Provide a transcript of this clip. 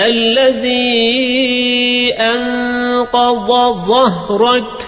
الذي أنقض ظهرك